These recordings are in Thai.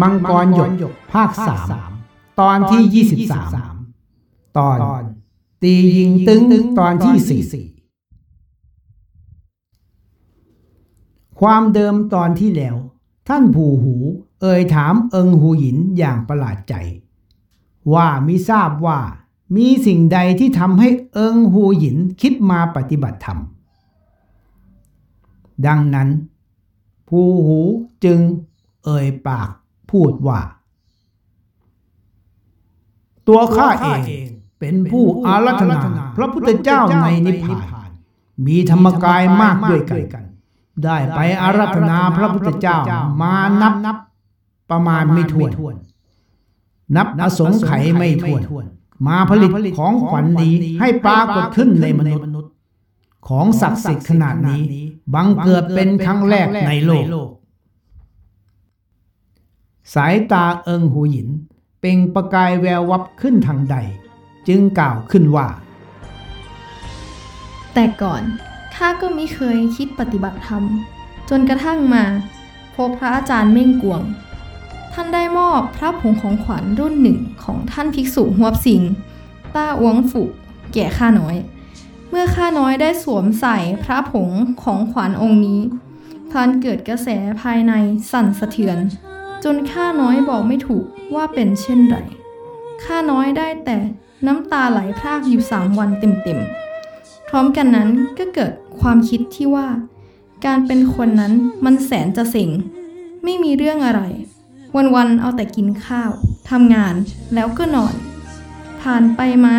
มังกรหยกภาคสามตอนที่ยี่สิบสามตอน ตียิงตึงตอนที่สี่ความเดิมตอนที่แล้ว ท่านผู้หู เอ่ยถามเอิงหูหยินอย่างประหลาดใจ ว่ามิทราบว่ามีสิ่งใดที่ทำให้เอิงหูหยินคิดมาปฏิบัติธรรม ดังนั้น ผู้หูจึงเอ่ยปาก พูดว่า ตัวข้าเองเป็นผู้อารัธนา พระพุทธเจ้าในนิพพาน มีธรรมกายมากด้วยกัน ได้ไปอารัธนาพระพุทธเจ้ามานับนับประมาณไม่ถ้วน นับอสงไขยไม่ถ้วน มาผลิตของขวัญนี้ให้ปรากฏขึ้นในมนุษย์ ของศักดิ์สิทธิ์ขนาดนี้ บังเกิดเป็นครั้งแรกในโลก สายตาเอิงหูหยิน เป่งประกายแวววับขึ้นทางใด จึงกล่าวขึ้นว่า แต่ก่อนข้าก็ไม่เคยคิดปฏิบัติธรรม จนกระทั่งมาพบพระอาจารย์เม่งกวง ท่านได้มอบพระผงของขวัญรุ่นหนึ่งของท่านภิกษุหัวบสิงต้าอวงฝุแก่ข้าน้อย เมื่อข้าน้อยได้สวมใส่พระผงของขวัญองค์นี้พลันเกิดกระแสภายในสั่นสะเทือน จนข้าน้อยบอกไม่ถูกว่าเป็นเช่นไรข้าน้อยได้แต่น้ำตาไหลพรากอยู่สามวันเต็มๆ พร้อมกันนั้นก็เกิดความคิดที่ว่า การเป็นคนนั้นมันแสนจะเส็ง ไม่มีเรื่องอะไร วันๆ เอาแต่กินข้าวทำงานแล้วก็นอน ผ่านไปมา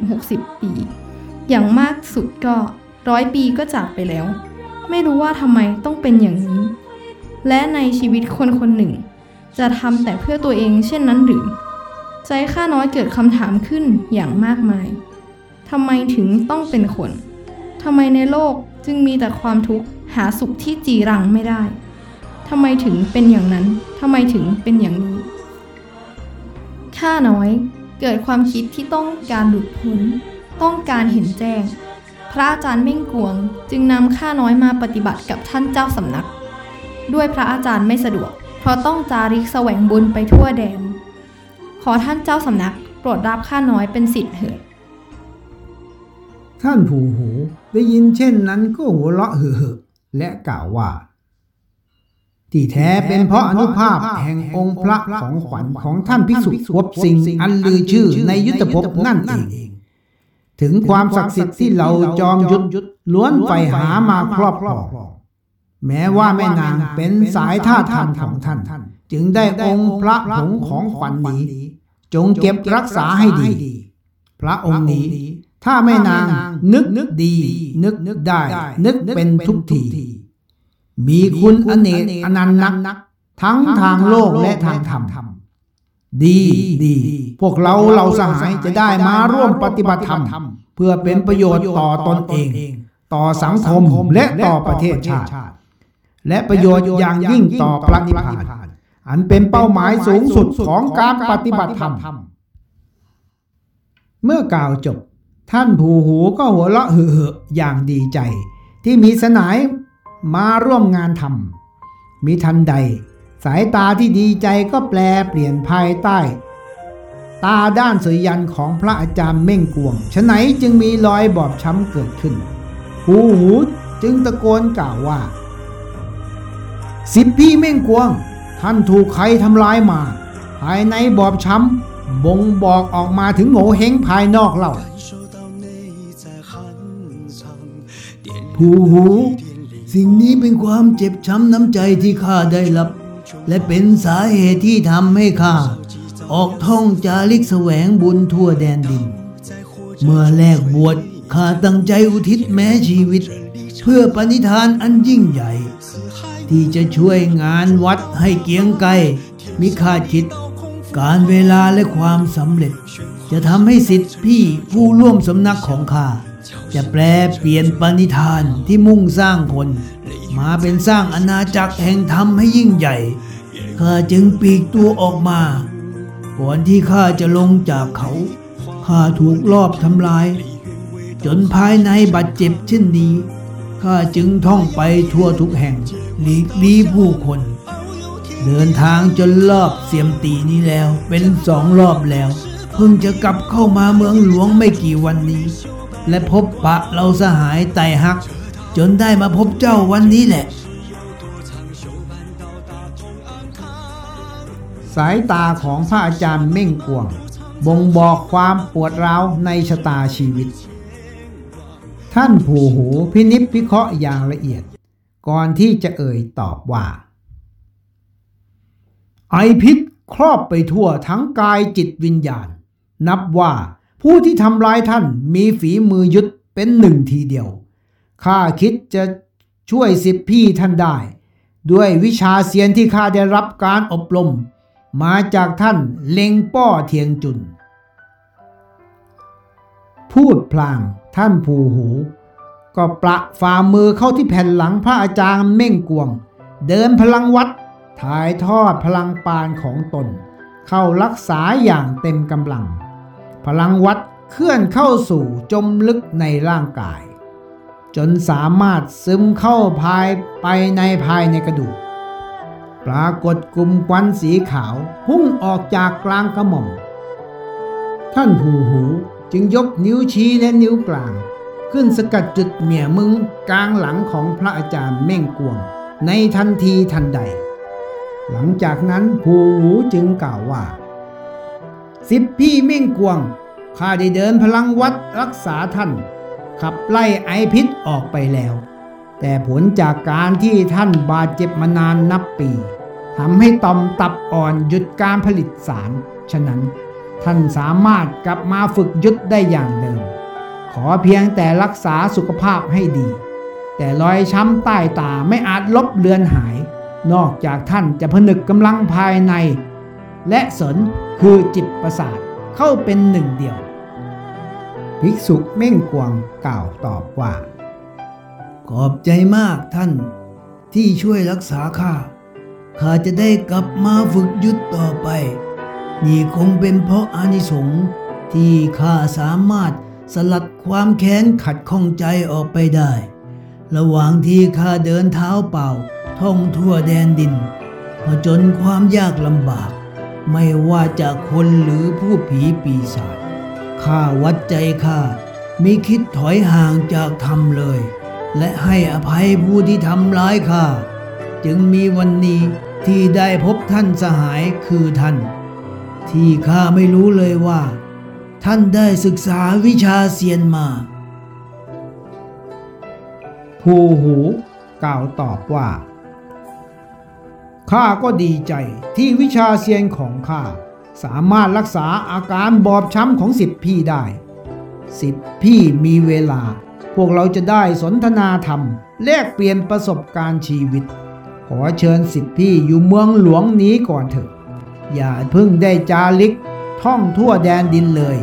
50-60 ปี อย่างมากสุดก็ร้อยปีก็จากไปแล้ว ไม่รู้ว่าทำไมต้องเป็นอย่างนี้ และในชีวิตคนคนหนึ่ง จะทำแต่เพื่อตัวเองเช่นนั้นหรือ ใจข้าน้อยเกิดคำถามขึ้นอย่างมากมายทำไมถึงต้องเป็นคนทำไมในโลกจึงมีแต่ความทุกข์หาสุขที่จีรังไม่ได้ทำไมถึงเป็นอย่างนั้นทำไมถึงเป็นอย่างนี้ ข้าน้อยเกิดความคิดที่ต้องการหลุดพ้น ต้องการเห็นแจ้ง พระอาจารย์เม่งกวง จึงนำข้าน้อยมาปฏิบัติกับท่านเจ้าสำนัก ด้วยพระอาจารย์ไม่สะดวก ราะต้องจาริกแสวงบุญไปทั่วแดน ขอท่านเจ้าสำนักโปรดรับข้าน้อยเป็นสิทธิ์เถิดท่านผู้หูได้ยินเช่นนั้นก็หัวเราะเห่อและกล่าวว่า ที่แท้เป็นเพราะอนุภาพแห่งองค์พระของขวัญของท่านภิกษุวบสิงอันลือชื่อในยุทธภพนั่นเองถึงความศักดิ์สิทธิ์ที่เราจอมยุทธล้วนไปหามาครอบครอง แม้ว่าแม่นางเป็นสายท่าทางของท่าน จึงได้องค์พระผงของขวัญนี้ จงเก็บรักษาให้ดี พระองค์นี้ ถ้าแม่นางนึกนึกดี นึกนึกได้ นึกเป็นทุกทีมีคุณอเนกอนันต์นัก ทั้งทางโลกและทางธรรมดีดี พวกเราเราสหายจะได้มาร่วมปฏิบัติธรรม เพื่อเป็นประโยชน์ต่อตนเอง ต่อสังคมและต่อประเทศชาติ และประโยชน์อย่างยิ่งต่อพระนิพพานอันเป็นเป้าหมายสูงสุดของการปฏิบัติธรรม เมื่อกล่าวจบ ท่านผู้หูก็หัวเราะเห่อๆอย่างดีใจ ที่มีสนายมาร่วมงานทำมีทันใด สายตาที่ดีใจก็แปลเปลี่ยนภายใต้ ตาด้านสุยันของพระอาจารย์เม่งกวงฉะไหนจึงมีรอยบอบช้ำเกิดขึ้นผู้หูจึงตะโกนกล่าวว่า สิบพี่เม่งกวง ท่านถูกใครทำร้ายมา ภายในบอบช้ำบ่งบอกออกมาถึงโงเฮงภายนอกเล่าผู้หูสิ่งนี้เป็นความเจ็บช้ำน้ำใจที่ข้าได้รับ และเป็นสาเหตุที่ทำให้ข้าออกท่องจาริกแสวงบุญทั่วแดนดิน เมื่อแลกบวชข้าตั้งใจอุทิศแม้ชีวิต เพื่อปณิธานอันยิ่งใหญ่ ที่จะช่วยงานวัดให้เกียงไกรมิคาดคิด การเวลาและความสำเร็จ จะทำให้สิทธิพี่ผู้ร่วมสำนักของข้าจะแปลเปลี่ยนปณิธานที่มุ่งสร้างคน มาเป็นสร้างอาณาจักรแห่งธรรมให้ยิ่งใหญ่ข้าจึงปีกตัวออกมา ก่อนที่ข้าจะลงจากเขาข้าถูกลอบทำลาย จนภายในบาดเจ็บเช่นนี้ข้าจึงท่องไปทั่วทุกแห่ง หลีกลีผู้คน เดินทางจนรอบเสียมตีนี้แล้ว เป็นสองรอบแล้ว เพิ่งจะกลับเข้ามาเมืองหลวงไม่กี่วันนี้ และพบปะเราสหายไตหัก จนได้มาพบเจ้าวันนี้แหละ สายตาของพระอาจารย์เม่งกวง บ่งบอกความปวดร้าวในชะตาชีวิตท่านผู้หูพินิจพิเคราะห์อย่างละเอียด ก่อนที่จะเอ่ยตอบว่า ไอพิษครอบไปทั่วทั้งกายจิตวิญญาณ นับว่าผู้ที่ทำร้ายท่านมีฝีมือยุดเป็นหนึ่งทีเดียวข้าคิดจะช่วยสิบพี่ท่านได้ ด้วยวิชาเซียนที่ข้าได้รับการอบรม มาจากท่านเล็งป้อเทียงจุน พูดพลางท่านผูหู ก็ประฝ่ามือเข้าที่แผ่นหลังพระอาจารย์เม่งกวง เดินพลังวัด ถ่ายทอดพลังปานของตน เข้ารักษาอย่างเต็มกำลัง พลังวัดเคลื่อนเข้าสู่จมลึกในร่างกาย จนสามารถซึมเข้าภายไปในภายในกระดูก ปรากฏกลุ่มควันสีขาวพุ่งออกจากกลางกระหม่อม ท่านผู้หูจึงยกนิ้วชี้และนิ้วกลาง ขึ้นสกัดจุดเหมี่ยมึงกลางหลังของพระอาจารย์เม่งกวง ในทันทีทันใด หลังจากนั้นผู้หูจึงกล่าวว่า สิบพี่เม่งกวงข้าได้เดินพลังวัดรักษาท่าน ขับไล่ไอพิษออกไปแล้ว แต่ผลจากการที่ท่านบาดเจ็บมานานนับปีทำให้ต่อมตับอ่อนหยุดการผลิตสาร ฉะนั้น ท่านสามารถกลับมาฝึกยุดได้อย่างเดิม อเพียงแต่รักษาสุขภาพให้ดี แต่รอยช้ำใต้ตาไม่อาจลบเลือนหาย นอกจากท่านจะผนึกกำลังภายใน และสนคือจิตประสาทเข้าเป็นหนึ่งเดียว ภิกษุเม่งกวงกล่าวตอบว่า ขอบใจมากท่านที่ช่วยรักษาข้าข้าจะได้กลับมาฝึกยุดต่อไป นี่คงเป็นเพราะอานิสงส์ที่ข้าสามารถ สลัดความแค้นขัดข้องใจออกไปได้ ระหว่างที่ข้าเดินเท้าเปล่า ท่องทั่วแดนดินผจญความยากลำบาก ไม่ว่าจากคนหรือผู้ผีปีศาจข้าวัดใจข้ามิคิดถอยห่างจากธรรมเลย และให้อภัยผู้ที่ทำร้ายข้าจึงมีวันนี้ที่ได้พบท่านสหายคือท่าน ที่ข้าไม่รู้เลยว่า ท่านได้ศึกษาวิชาเซียนมาผู้หูกล่าวตอบว่า ข้าก็ดีใจที่วิชาเซียนของข้าสามารถรักษาอาการบอบช้ำของสิบพี่ได้ สิบพี่มีเวลา พวกเราจะได้สนทนาธรรม แลกเปลี่ยนประสบการณ์ชีวิต ขอเชิญสิบพี่อยู่เมืองหลวงนี้ก่อนเถอะ อย่าเพิ่งได้จาริกท่องทั่วแดนดินเลย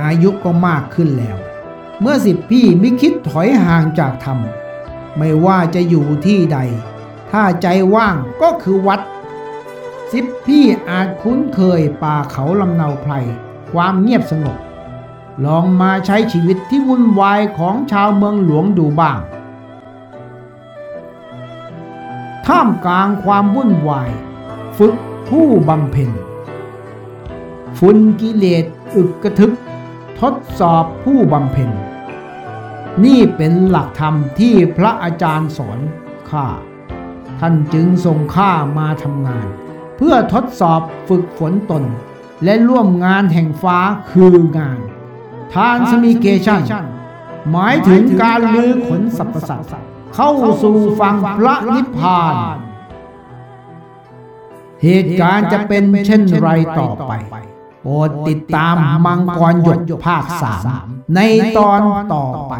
อายุก็มากขึ้นแล้ว เมื่อสิบพี่ไม่คิดถอยห่างจากธรรม ไม่ว่าจะอยู่ที่ใด ถ้าใจว่างก็คือวัด สิบพี่อาจคุ้นเคยป่าเขาลำเนาไพรความเงียบสงบ ลองมาใช้ชีวิตที่วุ่นวายของชาวเมืองหลวงดูบ้าง ท่ามกลางความวุ่นวาย ฝึกผู้บำเพ็ญฝุ่นกิเลสอึกกระทึก ทดสอบผู้บำเพ็ญ นี่เป็นหลักธรรมที่พระอาจารย์สอนข้า ท่านจึงส่งข้ามาทำงาน เพื่อทดสอบฝึกฝนตน และร่วมงานแห่งฟ้าคืองาน ทานสมิเกชันหมายถึงการลือขนสรรพสัตว์เข้าสู่ฝั่งพระนิพพาน เหตุการณ์จะเป็นเช่นไรต่อไป โปรดติดตามมังกรหยดภาคสามในตอนต่อไป